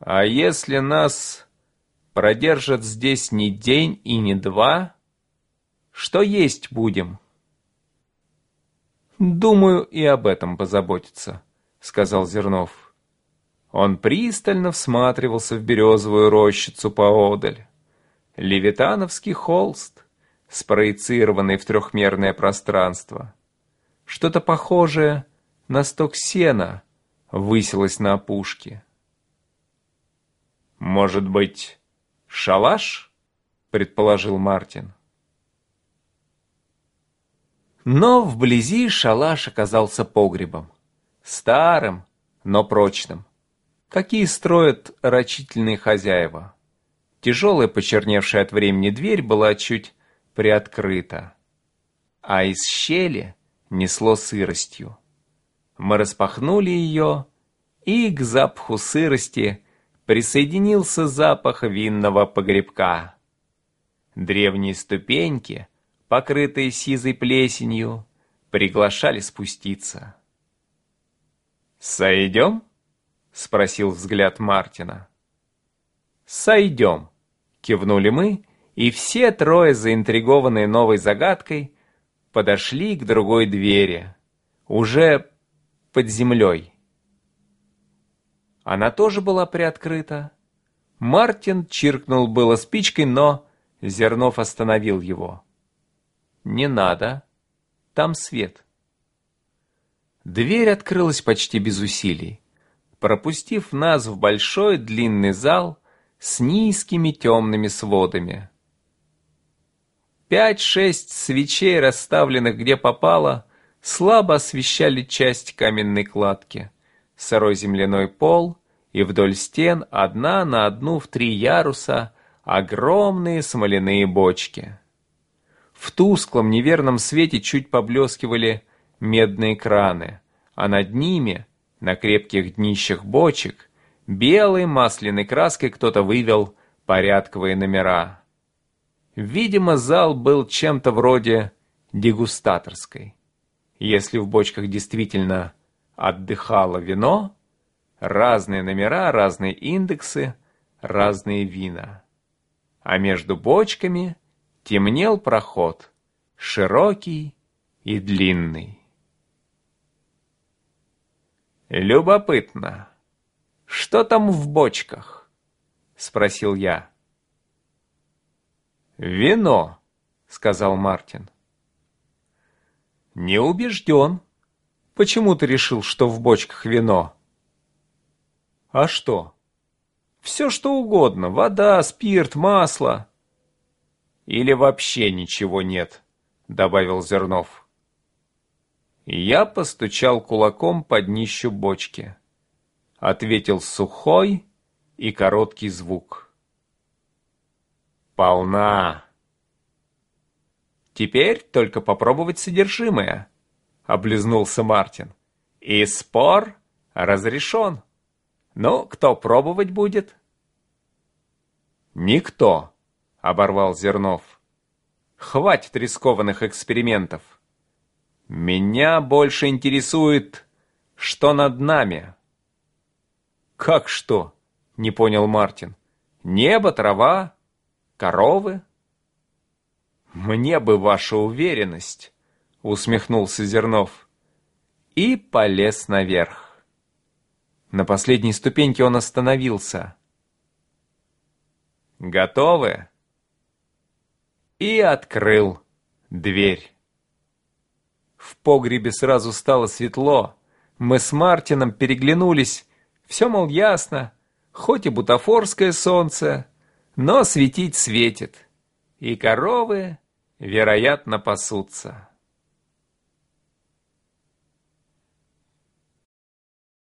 А если нас продержат здесь не день и не два, что есть будем? Думаю, и об этом позаботиться, сказал Зернов. Он пристально всматривался в березовую рощицу поодаль. Левитановский холст, спроецированный в трехмерное пространство. Что-то похожее на сток сена высилось на опушке. «Может быть, шалаш?» — предположил Мартин. Но вблизи шалаш оказался погребом. Старым, но прочным. Какие строят рачительные хозяева. Тяжелая, почерневшая от времени дверь была чуть приоткрыта. А из щели несло сыростью. Мы распахнули ее, и к запаху сырости присоединился запах винного погребка. Древние ступеньки, покрытые сизой плесенью, приглашали спуститься. «Сойдем?» — спросил взгляд Мартина. «Сойдем», — кивнули мы, и все трое, заинтригованные новой загадкой, подошли к другой двери, уже под землей. Она тоже была приоткрыта. Мартин чиркнул было спичкой, но Зернов остановил его. «Не надо. Там свет». Дверь открылась почти без усилий, пропустив нас в большой длинный зал с низкими темными сводами. Пять-шесть свечей, расставленных где попало, слабо освещали часть каменной кладки, сырой земляной пол и вдоль стен одна на одну в три яруса огромные смоляные бочки. В тусклом неверном свете чуть поблескивали медные краны, а над ними, на крепких днищах бочек, белой масляной краской кто-то вывел порядковые номера. Видимо, зал был чем-то вроде дегустаторской. Если в бочках действительно отдыхало вино, разные номера, разные индексы, разные вина. А между бочками темнел проход, широкий и длинный. «Любопытно, что там в бочках?» — спросил я. «Вино», — сказал Мартин. «Не убежден. Почему ты решил, что в бочках вино?» «А что?» «Все, что угодно. Вода, спирт, масло». «Или вообще ничего нет», — добавил Зернов. Я постучал кулаком под днищу бочки. Ответил сухой и короткий звук полна. Теперь только попробовать содержимое, облизнулся Мартин. И спор разрешен. Ну, кто пробовать будет? Никто, оборвал Зернов. Хватит рискованных экспериментов. Меня больше интересует, что над нами. Как что? Не понял Мартин. Небо, трава, Коровы? Мне бы ваша уверенность, усмехнулся Зернов. И полез наверх. На последней ступеньке он остановился. Готовы? И открыл дверь. В погребе сразу стало светло. Мы с Мартином переглянулись. Все, мол, ясно. Хоть и бутафорское солнце, но светить светит, и коровы, вероятно, пасутся.